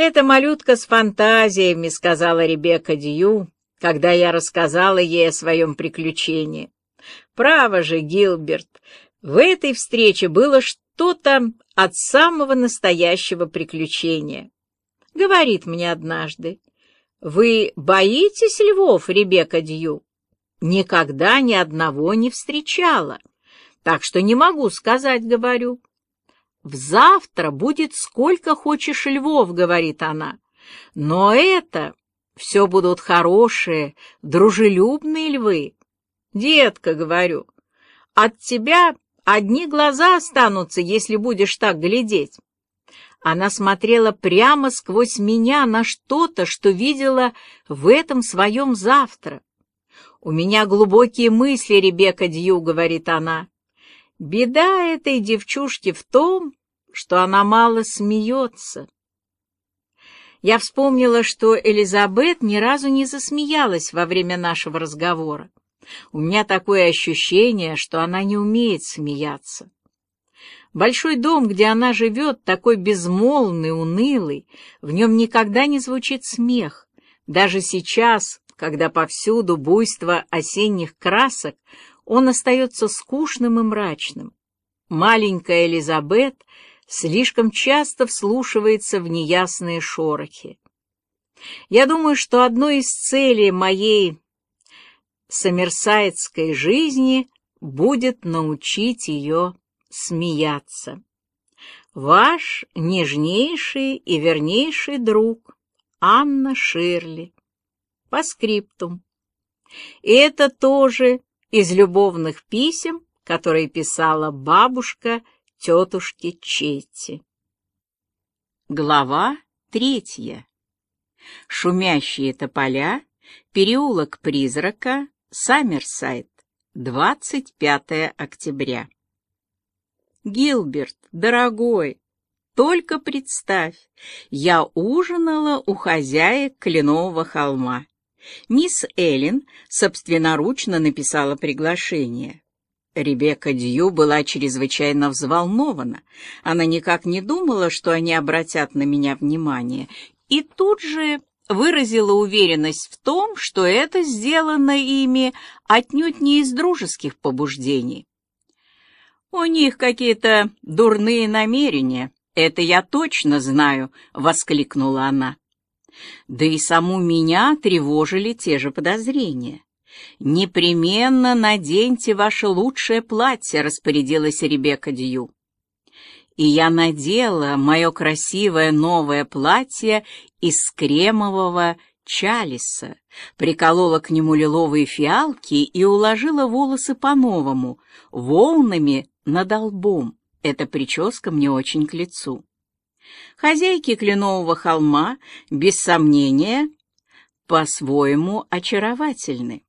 «Это малютка с фантазиями», — сказала Ребекка Дью, когда я рассказала ей о своем приключении. «Право же, Гилберт, в этой встрече было что-то от самого настоящего приключения. Говорит мне однажды, «Вы боитесь львов, Ребекка Дью?» «Никогда ни одного не встречала, так что не могу сказать, говорю». В завтра будет сколько хочешь львов, говорит она. Но это все будут хорошие, дружелюбные львы. Детка, говорю, от тебя одни глаза останутся, если будешь так глядеть. Она смотрела прямо сквозь меня на что-то, что видела в этом своем завтра. «У меня глубокие мысли, Ребекка Дью», — говорит она. Беда этой девчушки в том, что она мало смеется. Я вспомнила, что Элизабет ни разу не засмеялась во время нашего разговора. У меня такое ощущение, что она не умеет смеяться. Большой дом, где она живет, такой безмолвный, унылый, в нем никогда не звучит смех. Даже сейчас, когда повсюду буйство осенних красок, он остается скучным и мрачным. Маленькая Элизабет слишком часто вслушивается в неясные шорохи. Я думаю, что одной из целей моей сомерсайдской жизни будет научить ее смеяться. Ваш нежнейший и вернейший друг Анна Ширли. По скриптум. И это тоже из любовных писем, которые писала бабушка тетушки Четти. Глава третья. Шумящие тополя, переулок призрака, Саммерсайд, 25 октября. Гилберт, дорогой, только представь, я ужинала у хозяек Кленового холма. Мисс Эллен собственноручно написала приглашение. Ребекка Дью была чрезвычайно взволнована. Она никак не думала, что они обратят на меня внимание, и тут же выразила уверенность в том, что это сделано ими отнюдь не из дружеских побуждений. «У них какие-то дурные намерения, это я точно знаю», — воскликнула она. Да и саму меня тревожили те же подозрения. «Непременно наденьте ваше лучшее платье», — распорядилась Ребекка Дью. И я надела мое красивое новое платье из кремового чалиса, приколола к нему лиловые фиалки и уложила волосы по-новому, волнами над лбом. Эта прическа мне очень к лицу. Хозяйки Кленового холма, без сомнения, по-своему очаровательны.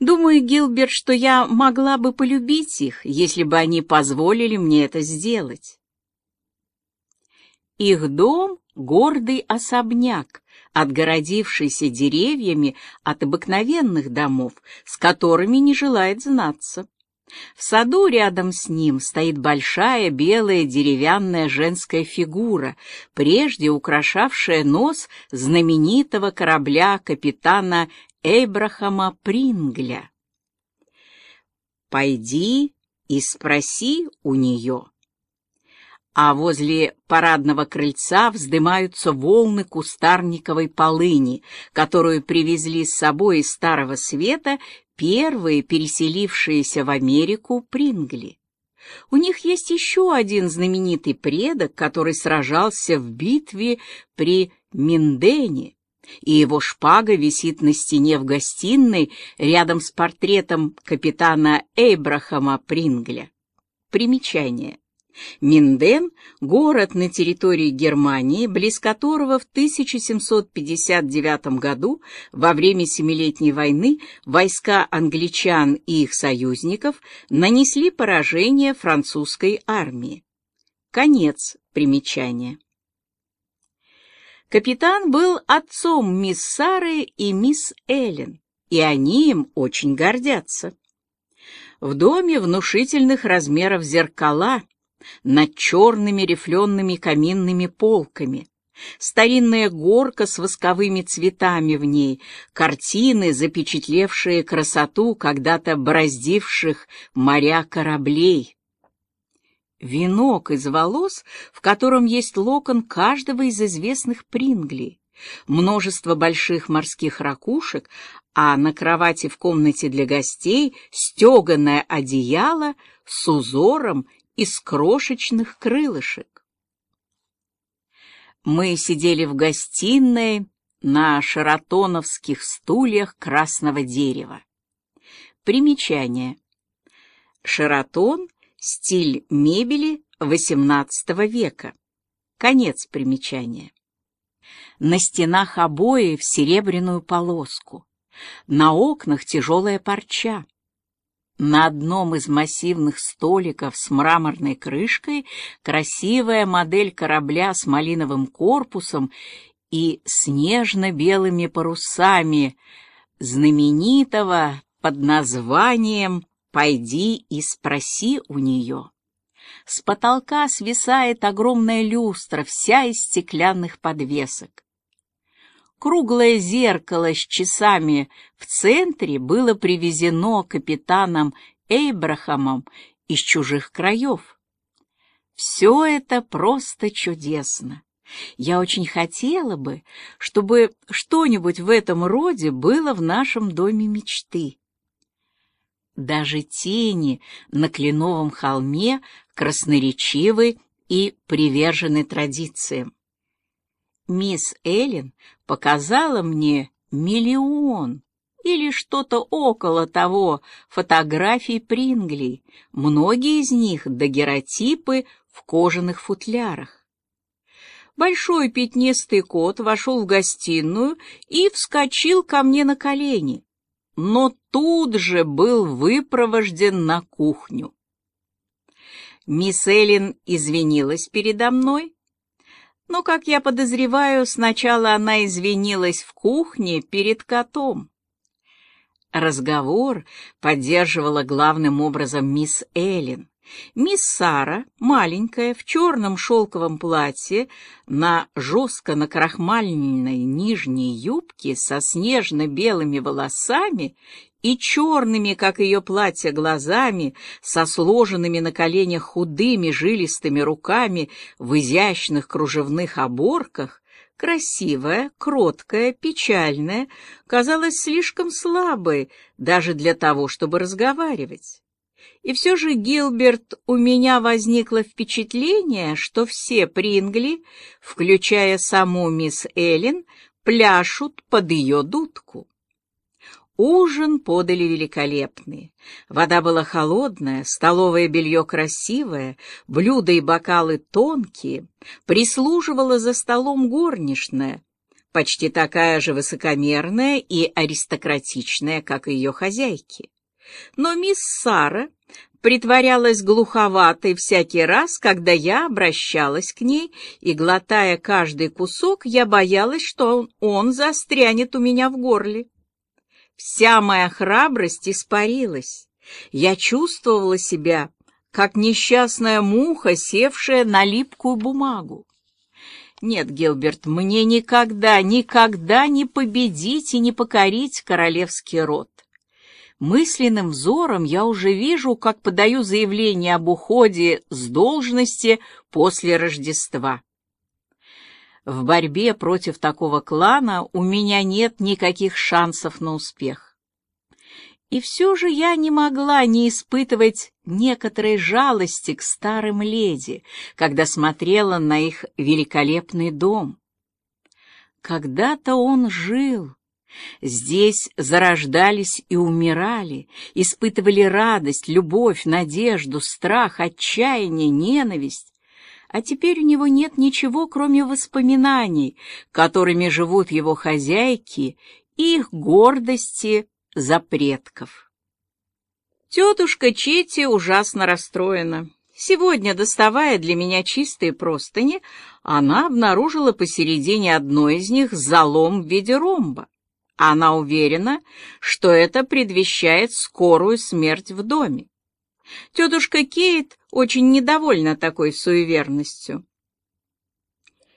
Думаю, Гилберт, что я могла бы полюбить их, если бы они позволили мне это сделать. Их дом — гордый особняк, отгородившийся деревьями от обыкновенных домов, с которыми не желает знаться. В саду рядом с ним стоит большая белая деревянная женская фигура, прежде украшавшая нос знаменитого корабля капитана Эйбрахама Прингля. «Пойди и спроси у нее». А возле парадного крыльца вздымаются волны кустарниковой полыни, которую привезли с собой из Старого Света первые переселившиеся в Америку Прингли. У них есть еще один знаменитый предок, который сражался в битве при Миндене и его шпага висит на стене в гостиной рядом с портретом капитана Эйбрахама Прингля. Примечание. Минден — город на территории Германии, близ которого в 1759 году во время Семилетней войны войска англичан и их союзников нанесли поражение французской армии. Конец примечания. Капитан был отцом мисс Сары и мисс Эллен, и они им очень гордятся. В доме внушительных размеров зеркала над черными рифлеными каминными полками. старинная горка с восковыми цветами в ней, картины, запечатлевшие красоту когда-то бороздивших моря кораблей. Венок из волос, в котором есть локон каждого из известных Прингли, множество больших морских ракушек, а на кровати в комнате для гостей стеганое одеяло с узором из крошечных крылышек. Мы сидели в гостиной на шаратоновских стульях красного дерева. Примечание. Шаратон — стиль мебели XVIII века. Конец примечания. На стенах обои в серебряную полоску. На окнах тяжелая парча. На одном из массивных столиков с мраморной крышкой красивая модель корабля с малиновым корпусом и снежно-белыми парусами, знаменитого под названием «Пойди и спроси у нее». С потолка свисает огромная люстра, вся из стеклянных подвесок. Круглое зеркало с часами в центре было привезено капитаном Эйбрахамом из чужих краев. Все это просто чудесно. Я очень хотела бы, чтобы что-нибудь в этом роде было в нашем доме мечты. Даже тени на кленовом холме красноречивы и привержены традициям. Мисс Эллен показала мне миллион или что-то около того фотографий Прингли, многие из них дагеротипы в кожаных футлярах. Большой пятнистый кот вошел в гостиную и вскочил ко мне на колени, но тут же был выпровожден на кухню. Мисс Эллен извинилась передо мной, но, как я подозреваю, сначала она извинилась в кухне перед котом. Разговор поддерживала главным образом мисс Эллен. Мисс Сара, маленькая, в черном шелковом платье, на жестко накрахмаленной нижней юбке со снежно-белыми волосами и черными, как ее платье, глазами, со сложенными на коленях худыми жилистыми руками в изящных кружевных оборках, красивая, кроткая, печальная, казалась слишком слабой даже для того, чтобы разговаривать. И все же, Гилберт, у меня возникло впечатление, что все Прингли, включая саму мисс Эллен, пляшут под ее дудку. Ужин подали великолепный. Вода была холодная, столовое белье красивое, блюда и бокалы тонкие, прислуживала за столом горничная, почти такая же высокомерная и аристократичная, как и ее хозяйки. Но мисс Сара притворялась глуховатой всякий раз, когда я обращалась к ней, и, глотая каждый кусок, я боялась, что он, застрянет у меня в горле. Вся моя храбрость испарилась. Я чувствовала себя, как несчастная муха, севшая на липкую бумагу. Нет, Гилберт, мне никогда, никогда не победить и не покорить королевский род. Мысленным взором я уже вижу, как подаю заявление об уходе с должности после Рождества. В борьбе против такого клана у меня нет никаких шансов на успех. И все же я не могла не испытывать некоторой жалости к старым леди, когда смотрела на их великолепный дом. Когда-то он жил. Здесь зарождались и умирали, испытывали радость, любовь, надежду, страх, отчаяние, ненависть а теперь у него нет ничего, кроме воспоминаний, которыми живут его хозяйки и их гордости за предков. Тетушка Чети ужасно расстроена. Сегодня, доставая для меня чистые простыни, она обнаружила посередине одной из них залом в виде ромба. Она уверена, что это предвещает скорую смерть в доме. Тетушка Кейт очень недовольна такой суеверностью.